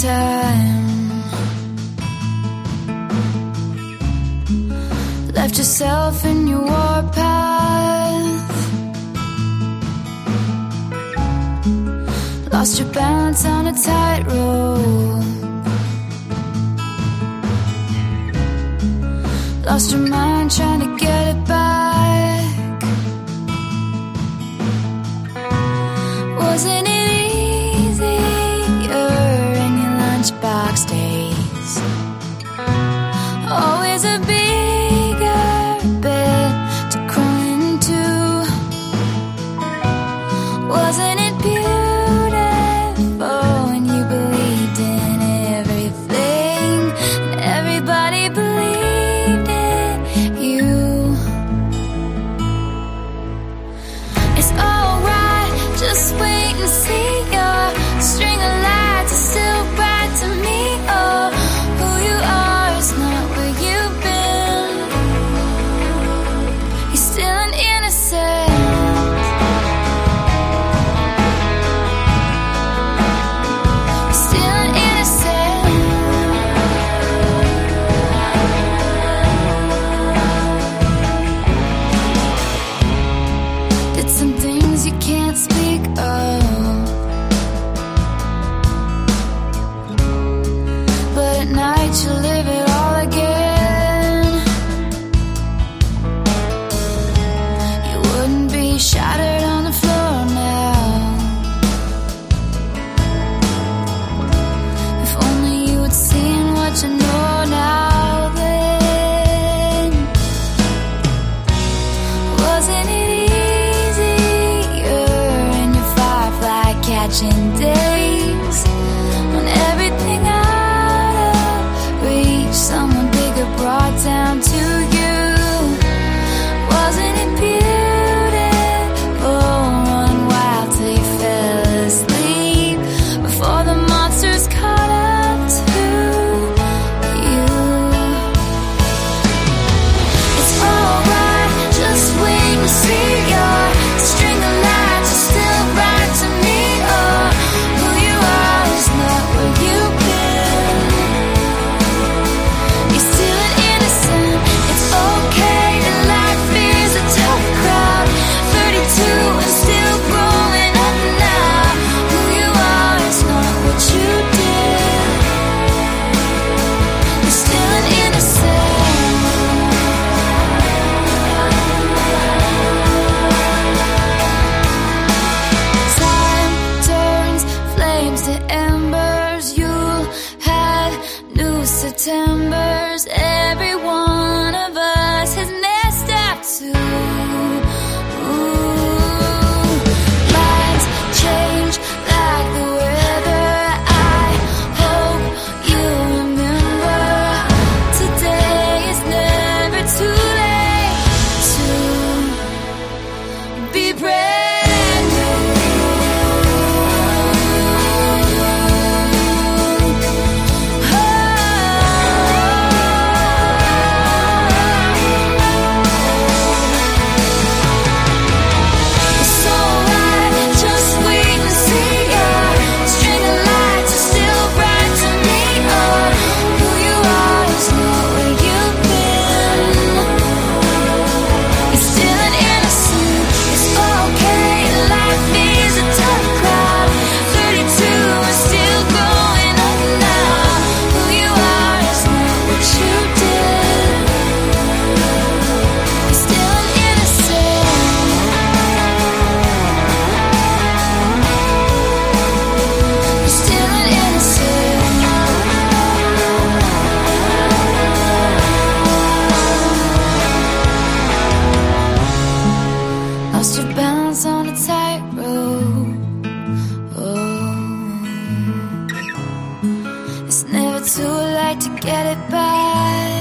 time. Left yourself in your warpath. Lost your balance on a tightrope. Lost your mind trying to get. wait and see wasn't it? September too late to get it back.